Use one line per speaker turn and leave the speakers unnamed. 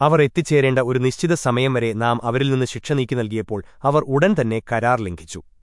അവർ എത്തിച്ചേരേണ്ട ഒരു നിശ്ചിത സമയം വരെ നാം അവരിൽ നിന്ന് ശിക്ഷ നീക്കി നൽകിയപ്പോൾ അവർ ഉടൻ തന്നെ കരാർ ലംഘിച്ചു.